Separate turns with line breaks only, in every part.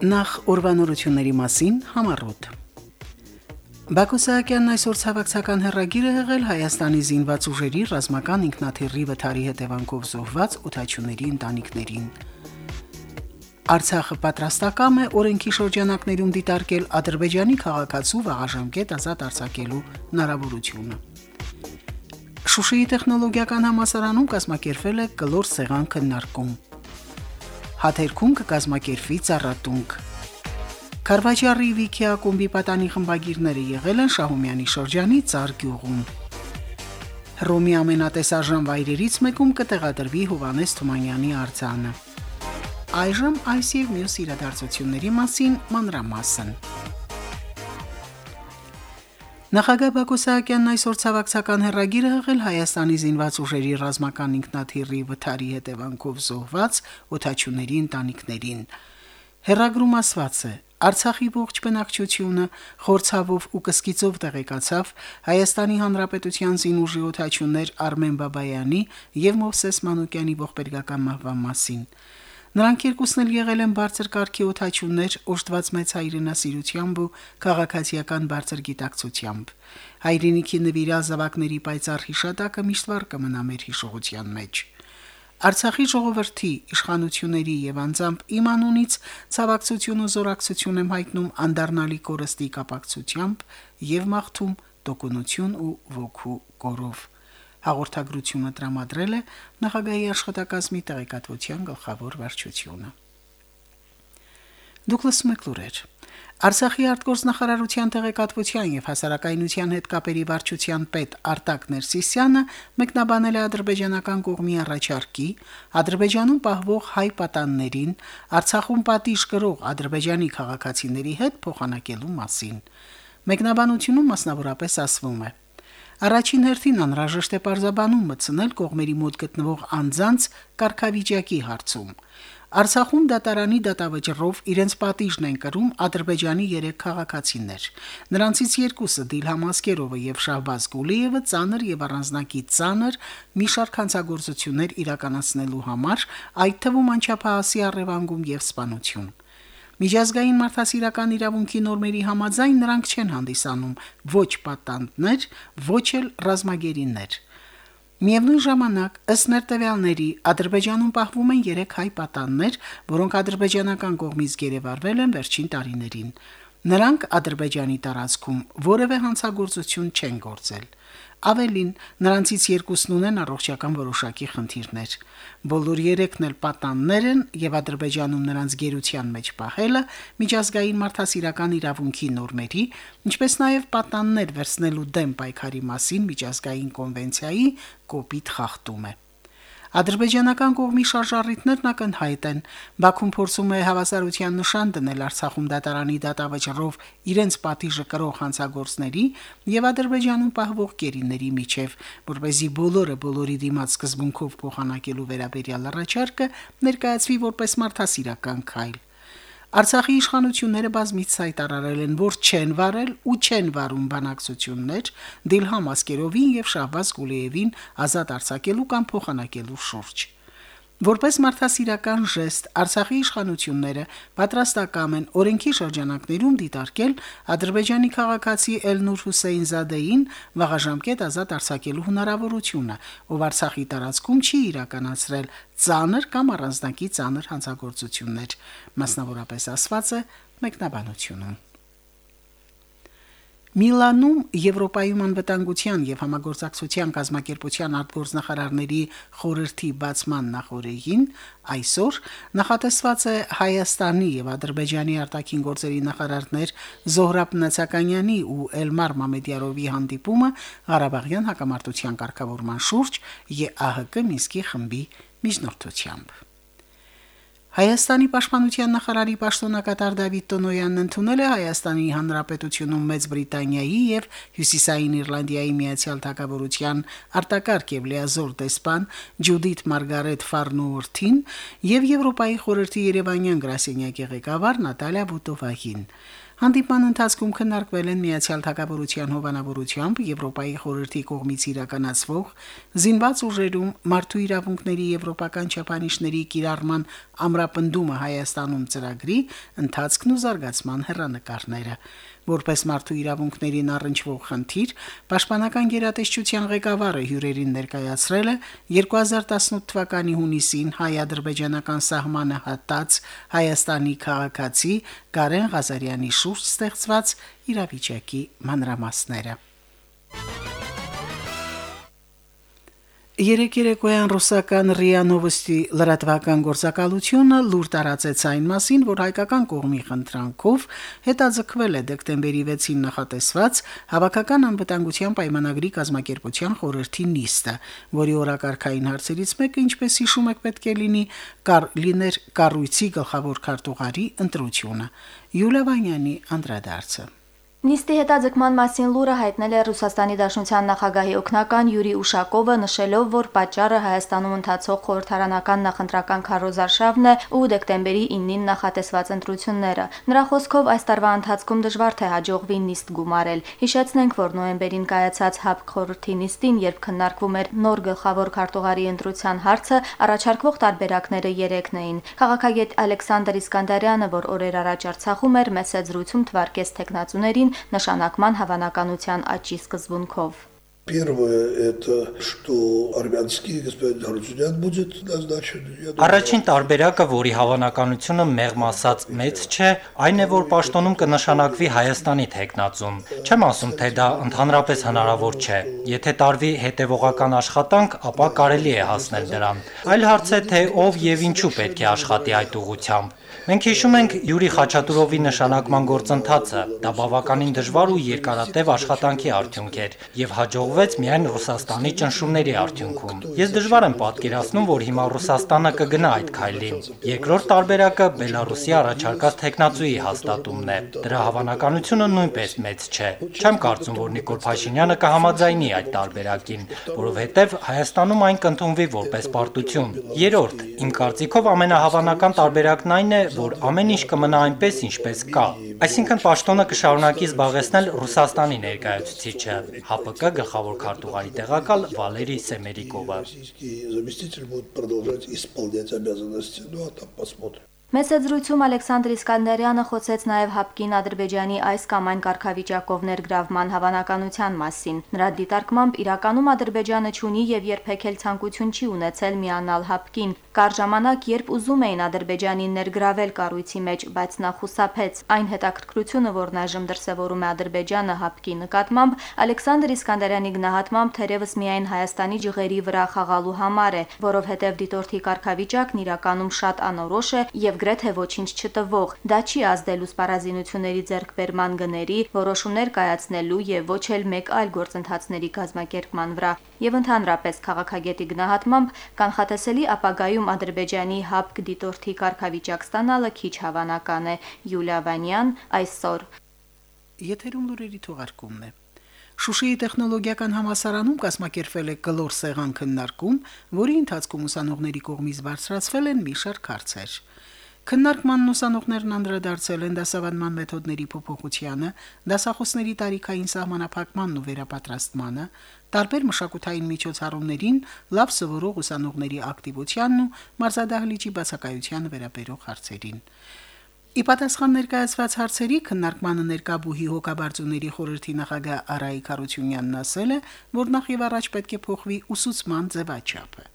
Նախ ուրվանորությունների մասին համառոտ։ Բակո Սահակյանն այսօր ցավակցական հերագիր է եղել Հայաստանի զինված ուժերի ռազմական ինքնաթիռի վթարի հետևանքով զոհված ութաչուների ընտանիքներին։ Արցախը պատրաստակամ է օրենքի շրջանակներում դիտարկել Ադրբեջանի քաղաքացու վաղաժամկետ ազատ արձակելու հնարավորությունը։ Շուշիի տեխնոլոգիական համալսարանում կազմակերպվել է կլոր սեղան քննարկում։ Հաթերքում կկազմակերպվի ծառատունք։ Կարվաճարի Վիքի ակումբի պատանի խմբագիրները եղել են Շահումյանի շրջանի Ծար գյուղում։ Հռոմի ամենատեսարժան վայրերից մեկում կտեղադրվի Հովանես Թումանյանի արձանը։ Այժմ այս եւ մյուս իրադարձությունների մասին մանրամասն։ Նախագահ Բակո Սահակյանն այսօր ցավակցական հերագիր է ղել Հայաստանի զինված ուժերի ռազմական ինքնաթիռի վթարի հետևանքով զոհված օթաչուների ընտանիքներին։ Հերագրում ասված է. Արցախի ողջ բնակչությունը խորցավով ու կսկիծով տեղեկացավ Հայաստանի Հանրապետության զինուժի օթաչուներ Արմեն Բաբայանի եւ Մովսես Մանուկյանի ողբերգական մահվան մասին։ Նրանք երկուսն էլ եղել են բարձր կարգի օթաչուններ, օժտված մեծ հայրենասիրությամբ ու քաղաքացիական բարձր գիտակցությամբ։ Հայրենիքի նվիրալ զավակների պայծառ հիշատակը միշտ վառ կմնա մեր հիշողության մեջ։ Արցախի ժողովրդի իշխանությունների եւ անձամբ իմ անունից ցավակցություն ու զորակցություն եմ հայտնում անդառնալի կորստի կապակցությամբ եւ մաղթում տոկունություն ու ոգու կորով հաղորդագրությունը տրամադրել է նախագահի աշխատակազմի տեղեկատվության գլխավոր վարչությունը։ Դուկլաս Մակլուրեր Արցախի արտգործնախարարության տեղեկատվության եւ հասարակայնության հետ կապերի վարչության պետ Արտակ Ներսիսյանը մեկնաբանել է ադրբեջանական կողմի առաջարկի Ադրբեջանում պահվող հայ պատաններին Արցախում պատիժ կրող ադրբեջանի քաղաքացիների հետ փոխանակելու մասին։ Մեկնաբանությունում մասնավորապես ասվում է. Առաջին հերթին անհրաժեշտ է պարզաբանում մտցնել կողմերի մոտ գտնվող անձանց կարգավիճակի հարցում։ Արցախում դատարանի դատավճռով իրենց պատիժն են կրում Ադրբեջանի 3 քաղաքացիներ։ Նրանցից երկուսը Դիլհամ Ասկերովը եւ Շահբազ Գուլիևը ծանր եւ առանձնակի ծանր մի շարք հանցագործություններ իրականացնելու համար, այդ թվում անչափահասի առևանգում եւ սպանություն։ Միջազգային մարդասիրական իրավունքի նորմերի համաձայն նրանք չեն հանդիսանում ոչ պատանդներ, ոչ էլ ռազմագերիներ։ Միևնույն ժամանակ, ըստ ներտվյալների, Ադրբեջանում պահվում են 3 հայ պատաններ, որոնք ադրբեջանական կողմից գերեվարվել են վերջին տարիներին։ Նրանք Ադրբեջանի տարածքում որևէ հանցագործություն չեն գործել։ Ավելին, նրանցից երկուսն ունեն առողջական որոշակի խնդիրներ։ Բոլոր երեքն էլ պատաններ են եւ Ադրբեջանում նրանց գերության մեջ պահելը միջազգային մարդասիրական իրավունքի նորմերի, ինչպես նաեւ պատաններ վերցնելու դեմ պայքարի մասին միջազգային կոնվենցիայի կոպիտ խախտում է։ Ադրբեջանական կողմի շարժառիթներն ակնհայտ են։ Բաքուն փորձում է հավասարության նշան դնել Արցախում դատարանի դատավճռով իրենց պատիժը կրող հանցագործների եւ Ադրբեջանում պահվող գերիների միջև, որ เป զի բոլորը բոլորի դիմաց սկզբունքով փոխանակելու վերաբերյալ առաջարկը ներկայացվի որպես մարդասիրական քայլ։ Արցախի իշխանությունները բազմից հայտարարել են, որ չեն վարել ու չեն վարում բանակցություններ Դիլհամ Ասկերովին եւ Շահբազ Գուլիևին ազատ արձակելու կամ փոխանակելու շուրջ։ Որպես մարդասիրական ժեստ Արցախի իշխանությունները պատրաստակամ են օրենքի շրջանակներում դիտարկել Ադրբեջանի քաղաքացի Էլնուր Հուսեյնզադեին վաղաժամկետ ազատ արձակելու հնարավորությունը, ով Արցախի տարածքում չի իրականացրել ծանր կամ առանձնակի ծանր հանցագործություններ, մասնավորապես ասված է մեկնաբանությունում։ Միլանում Եվրոպայում անվտանգության եւ համագործակցության կազմակերպության արտգործնախարարների խորհրդի բացման նախորդին այսօր նախատեսված է Հայաստանի եւ Ադրբեջանի արտաքին գործերի նախարարներ Զոհրաբ Նացականյանի ու Էլմար Մամեդյարովի հանդիպումը Ղարաբաղյան հակամարտության կարգավորման շուրջ ԵԱՀԿ Մինսկի խմբի միջնորդությամբ։ Հայաստանի պաշտպանության նախարարի պաշտոնակատար Դավիթ Տոնոյանն ընդունել է Հայաստանի Հանրապետությունում Մեծ Բրիտանիայի եւ Հյուսիսային Իռլանդիայի Միացյալ Թագավորության արտակարգ եւ լիազոր դեսպան Ջուդիթ Մարգարետ Ֆարնուորթին եւ Եվրոպայի խորհրդի Երևանյան գրասենյակի ղեկավար Նատալիա Բուտովահին։ Հանդիպման ընթացքում քննարկվել են Միացյալ Թագավորության հովանավորությամբ Եվրոպայի խորհրդի կողմից իրականացվող զինված ուժերում մարդու իրավունքների եվրոպական չափանիշների կիրառման ամրապնդումը Հայաստանում ծրագրի ընթացքն ու զարգացման հերանեկարները որպես մարդու իրավունքներին առնչվող խնդիր, Պաշտպանական գերատեսչության ղեկավարը հյուրերին ներկայացրել է 2018 թվականի հունիսին հայ-ադրբեջանական սահմանը հատած Հայաստանի քաղաքացի Կարեն Ղազարյանի շուրջ ստեղծված իրավիճակի մանրամասները։ Երեք երեկոյան ռուսական ՌԻԱ Նովոստի լրատվական գործակալությունը լուր տարածեց այն մասին, որ հայկական կողմի խնդրանքով հետաձգվել է դեկտեմբերի 6-ին նախատեսված հավաքական անվտանգության պայմանագրի կազմակերպության խորհրդի նիստը, որի օրակարգային հարցերից մեկը, ինչպես հիշում եք, պետք է լինի կար լիներ կառույցի գլխավոր քարտուղարի ընտրությունը։ Յուլիա Վանյանի անդրադարձը
Նիստի հետաձգման մասին լուրը հայտնել է Ռուսաստանի Դաշնության նախագահի օգնական Յուրի Ուշակովը, նշելով, որ պատճառը Հայաստանում ընթացող խորհրդարանական նախընտրական քարոզարշավն է ու դեկտեմբերի 9-ին նախատեսված ընտրությունները։ Նրա խոսքով այս տարվա ընթացքում դժվար թե հաջողվի նիստ գումարել։ Հիշեցնենք, որ նոյեմբերին կայացած ՀԱԲ խորհրդի նիստին, երբ քննարկվում էր նոր գլխավոր քարտուղարի ընտրության հարցը, առաջարկվող տարբերակները 3-ն էին։ Քաղաքագետ Ալեքսանդր Իսկանդարյանը, որ օրեր առաջ Արցախում էր, մեծ զրույցում թվարկեց տեխնացուներին նշանակման հավանականության աճի սկզբունքով։
Первое это что армянский господин Հարությունյան будет назначен.
Առաջին տարբերակը, որի հավանականությունը մեղմ ասած մեծ չէ, այն է, որ պաշտոնում կնշանակվի Հայաստանի թեկնածուն։ Չեմ ասում, թե դա ընդհանրապես հնարավոր չէ։ Եթե տարվի հետևողական աշխատանք, ապա կարելի է հասնել դրան։ Այլ հարց է, թե ով եւ ինչու պետք է աշխատի այդ ուղությամբ։ Մենք հիշում ենք Յուրի Խաչատուրովի նշանակման գործընթացը։ Դա բավականին դժվար ու երկարատև աշխատանքի արդյունք էր եւ հաջողվեց միայն Ռուսաստանի ճնշումների արդյունքում։ Ես դժվար եմ պատկերացնում, որ հիմա Ռուսաստանը կգնա այդ քայլին։ Երկրորդ տարբերակը Բելարուսի առաջարկած տեխնացուի հաստատումն է։ Դրա հավանականությունը նույնպես մեծ չէ։ Չեմ կարծում, որ Նիկոլ Փաշինյանը կհամաձայնի այդ տարբերակին, որովհետև Հայաստանում այն կընդունվի որպես պարտություն։ Երորդ, իմ կարծիքով ամենահավանական տարբերակն այն է, որ ամեն ինչ կմնա այնպես, ինչպես կա։ Այսինքն պաշտոնը կշարունակի զբաղեցնել Ռուսաստանի ներկայացուցիչը, ՀԱՊԿ գլխավոր քարտուղարի տեղակալ Վալերի Սեմերիկովը։
Заместитель будет продолжать исполнять обязанности, ну а там посмотрим։
Մեսեջրույցում Ալեքսանդր Իսկանդարյանը խոսեց նաև Հապկին Ադրբեջանի այս կամ այն կարգավիճակով ներգրավման հավանականության մասին։ Նրա դիտարկմամբ իրականում Ադրբեջանը ճունի եւ երբեք էլ ցանկություն չի ունեցել միանալ Հապկին, Կար ժամանակ, երբ ուզում էին Ադրբեջանին ներգրավել կառույցի մեջ, բայց նա խուսափեց։ Այն հետաքրքրությունը, որն այժմ դրսևորում է Ադրբեջանը հապկի նկատմամբ, Ալեքսանդր Իսկանդարյանի գնահատմամբ թերևս միայն Հայաստանի ջղերի վրա խաղալու համար է, որովհետև դիտորդի կարգավիճակն իրականում շատ անորոշ է եւ գրեթե ոչինչ չտվող։ Դա չի ազդելու սպառազինությունների ձեռքբերման գների, որոշումներ կայացնելու եւ ոչ էլ մեկ այլ գործընթացների կազմակերպման վրա։ Եվ ընդհանրապես քաղաքագետի գնահատմամբ կանխատեսելի ապագայում Գյումրիում Ադրբեջանի ՀԱՊԿ դիտորդի կարգավիճակ ստանալը քիչ հավանական է։ Յուլիա Վանյան այսօր։
Եթերում լուրերի թողարկումն է։ Շուշիի տեխնոլոգիական համասարանում կազմակերպվել է գլոր սեղան քննարկում, որի ընթացքում ուսանողների կողմից բարձրացվել են մի շարք հարցեր։ Քննարկման ուսանողներն անդրադարձել են դասավանդման մեթոդների փոփոխությանը, դասախոսների տարիքային սահմանափակմանն ու վերապատրաստմանը, տարբեր մշակութային միջոցառումներին լավ սովորող ուսանողների ակտիվությանն ու մարզադահլիճի բացակայությանը վերաբերող հարցերին։ Ի պատասխան ներկայացված հարցերի քննարկմանը ներկաբուհի հոգաբարձուների խորհրդի նախագահ Արայիկ Արությունյանն ասել է, որ նախ եւ առաջ պետք է փոխվի ուսուցման ձևաչափը։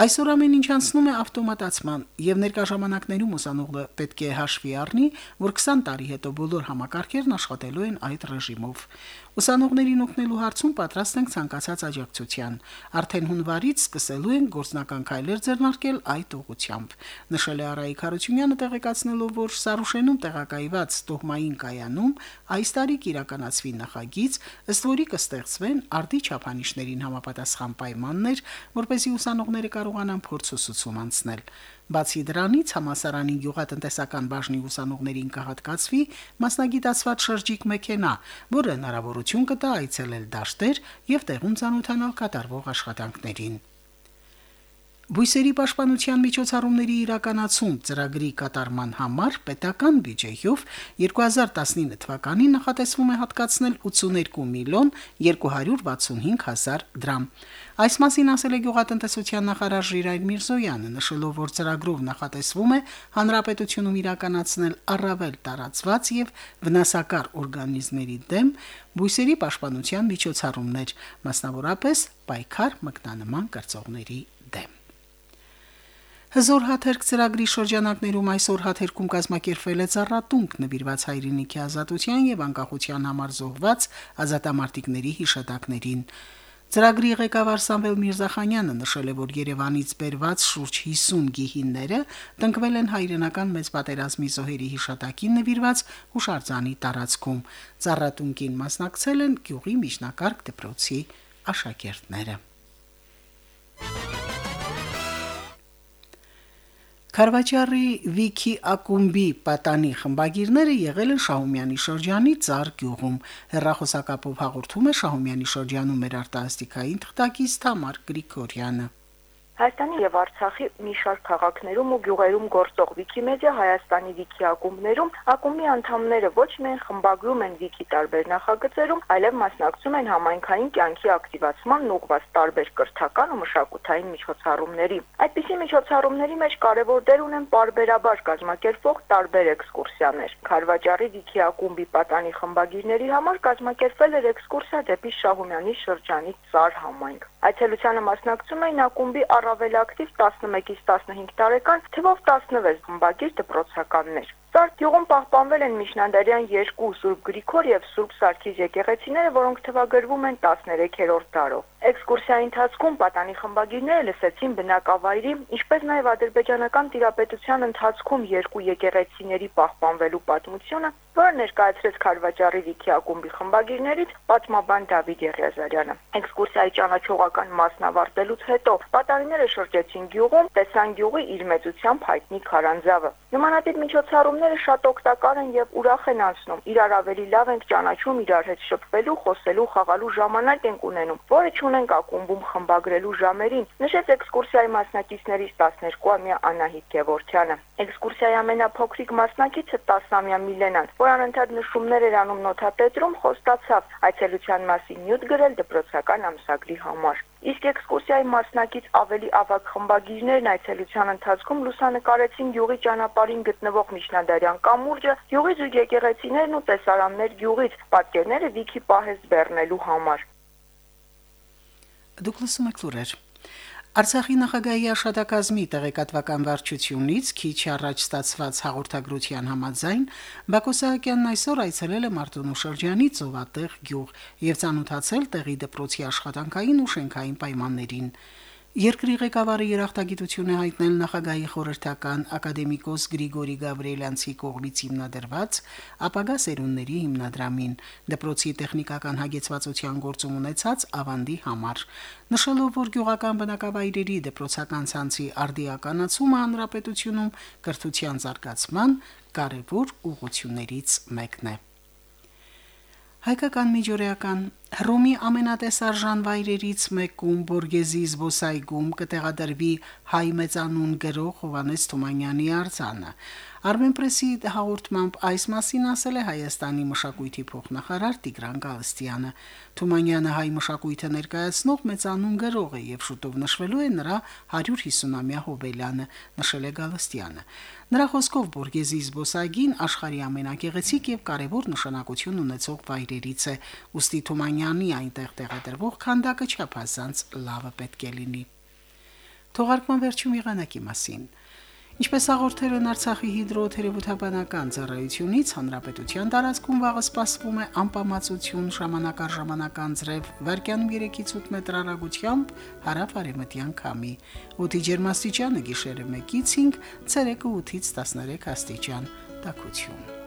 Այսօր ամեն ինչ անցնում է ավտոմատացման, եւ ներկա ժամանակներում ուսանողը պետք է հաշվի առնի, որ 20 տարի հետո բոլոր համակարգերն աշխատելու են այդ ռեժիմով։ Ուսանողներին օգնելու հարցում պատրաստ ենք ցանկացած աջակցության։ Արդեն հունվարից սկսելու են գործնական քայլեր ձեռնարկել այդ ուղղությամբ։ Նշել է Արայիկ Հարությունյանը տեղեկացնելով, որ Սարուշենում տեղակայված տոհմային կայանում այս տարի կիրականացվի նախագիծ, ըստ որի կստեղծվեն արտի չափանիշներին համապատասխան պայմաններ, որպեսզի ուսանողները կարողանան փորձուսուցում անցնել։ Բացի դրանից համասարանի գյուղատնտեսական բաժնի ուսանողներին կհատկացվի մասնագիտացված շրջիկ մեքենա, որը հնարավորություն կտա այցելել դաշտեր եւ տեղում ցանոթանալ կատարվող աշխատանքներին։ Բույսերի պաշտպանության միջոցառումների իրականացում ծրագրի կատարման համար պետական բյուջեյով 2019 թվականին նախատեսվում է հատկացնել 82 միլիոն 265 հազար դրամ։ Այս մասին ասել է գյուղատնտեսության նախարար Ժիրայր Միրզոյանը, նշելով, որ ծրագրով նախատեսվում է հանրապետությունում իրականացնել առավել տարածված եւ վնասակար օրգանիզմների դեմ բույսերի պաշտպանության միջոցառումներ, մասնավորապես պայքար մկնանման կրծողների դեմ։ Հզոր հաթերք ծրագրի շրջանակներում այսօր հաթերքում կազմակերպվել է ծառատունք նվիրված հայրենիքի ազատության եւ անկախության համար զոհված ազատամարտիկների հիշատակներին։ Ծրագրի ղեկավար Սամվել Միրզախանյանը նշել է, որ Երևանից բերված շուրջ 50 գիհինները տնկվել են հայրենական մեծ պատերազմի զոհերի հիշատակին նվիրված հուշարձանի տարածքում։ Ծառատունկին մասնակցել են գյուղի միջնակարգ դպրոցի աշակերտները։ Խարվաճարի Վիքի ակումբի պատանի խմբագիրները եղել են Շահումյանի շրջանի Ծար գյուղում։ Հերրախոսակապով հաղորդում է Շահումյանի շրջանում մեր արտասթիկային թղթակից Թամար Գրիգորյանը։
Հայաստանի եւ Արցախի մի շարք քաղաքներում ու գյուղերում գործող Վիկիմեդիա Հայաստանի Վիկի ակումբներում ակումբի անդամները ոչ միայն խմբագրում են Վիկի տարբեր նախագծերում, այլև մասնակցում են համայնքային կյանքի ակտիվացման ուղղված տարբեր կրթական ու մշակութային միջոցառումների։ Այդպիսի միջոցառումների մեջ կարևոր դեր ունեն parberabar կազմակերպվող տարբեր էքսկուրսիաներ։ Խարվաճարի Վիկի ակումբի պատանի խմբագիրների համար կազմակերպվել էր էքսկուրսիա դեպի Շահումյանի շրջանի Ծար համայնք։ Այցելությանը մասնակցում էին ակումբի առավել ակտիվ 11-ից 15 տարեկան, թվով 16 խմբագիր դպրոցականներ։ Սարք գյուղում պահպանվել են Միշնանդարյան երկու Սուրբ Գրիգոր եւ Սուրբ Սարգիս եկեղեցիները, որոնք թվագրվում են 13-րդ դարով։ Էքսկուրսիայի ընթացքում պատանի խմբագիրները լսեցին բնակավայրի, ինչպես նաեւ ադրբեջանական տիրապետության ընթացքում երկու եկեղեցիների պահպանվելու պատմությունը, որը ներկայացրեց Խարվաճարի Վիքի ակումբի խմբագիրներից պատմաբան Դավիթ Եղիազարյանը։ Էքսկուրսիայի ճանաչողական մասն ավարտելուց հետո պատանիները շրջեցին գյուղում, տեսան գյուղի իր մեծությամբ հայտնի քարանձավը։ Նմանատիպ միջոցառումները շատ օգտակար են եւ ուրախ են անցնում։ Իրար ավելի լավ ենք ճանաչում, իրար հետ շփվելու, խոսելու, խաղալու ժամանակ ենք ունենում, որը չունենք ակումբում խմբագրելու ժամերին, նշեց էքսկուրսիայի մասնակիցներից 12-ամյա Անահիտ Գևորքյանը։ Էքսկուրսիայի ամենափոքրիկ մասնակիցը 10-ամյա Միլենան, որ անընդհատ նշումներ էր անում նոթատետրում, խոստացավ. Այցելության մասին նյութ գրել դպրոցական ամսագրի համար։ Իսկ էքսկուրսիայի մասնակից ավելի ավագ խմբագիրներն այցելության ընթացքում լուսանկարեցին յուղի ճանապարհին գտնվող Միջնադարյան կամուրջը, յուղի զույգ եկեղեցիներն ու տեսարաններ յուղից, պատկերները Վիքի պահես բեռնելու համար։
Դուք լսում եք լուրեր։ Արցախի նախագահի աշտակազմի տեղեկատվական վարչությունից քիչ առաջ ստացված հաղորդագրության համաձայն Բակո Սահակյանն այսօր այցելել է Մարտունու շրջանի Ծովատեղ գյուղ եւ ցանոթացել տեղի դպրոցի աշխատանքային ու շենքային պայմաններին։ Երկրի ղեկավարը երախտագիտություն է հայտնել նախագահի խորհրդական ակադեմիկոս Գրիգորի Գավրիելյանցի կողմից հիմնադրված ապագա սերունդների հիմնադրամին դպրոցի տեխնիկական հագեցվածության գործում ունեցած ավանդի համար նշելով որ գյուղական բնակավայրերի դպրոցական ցանցի արդիականացումը հանրապետությունում կրթության զարգացման կարևոր ուղղություններից մեկն է Հայկական միջօրեական Հռոմի ամենատեսարժան վայրերից մեկում Բորգեզի զբոսայգում կտեղադրվի հայ մեծանուն գրող Հովանես Թումանյանի արձանը։ Armenpress-ի հաղորդմամբ այս մասին ասել է Հայաստանի մշակույթի փոխնախարար Տիգրան Գալստյանը։ Թումանյանը հայ մշակույթը ներկայացնող մեծանուն գրող է եւ շուտով նշվելու է նրա 150-ամյա հոբելյանը, նշել է Գալստյանը։ Նրա խոսքով Բորգեզի զբոսայգին աշխարհի ամենագեղեցիկ եւ կարեւոր նշանակություն ունեցող վայրերից է։ Ոստի Թումանյանի այնտեղ տեղադրվող քանդակը չափազանց լավը պետք է լինի։ Թողարկման վերջում եղանակի մասին։ Ինչպես հաղորդել են Արցախի հիդրոթերապևտաբանական ծառայությունից, հանրապետության տարածքում վաղը սպասվում է անպամացություն ժամանակ առ ժամանակ անձրև, վարկյանում 3-ից 8 մետր հեռագությամբ հարավ-արևմտյան քամի։ Օդի ջերմաստիճանը գիշերը 1-ից 5, ցերեկը 8-ից 13 աստիճան։ Տակություն։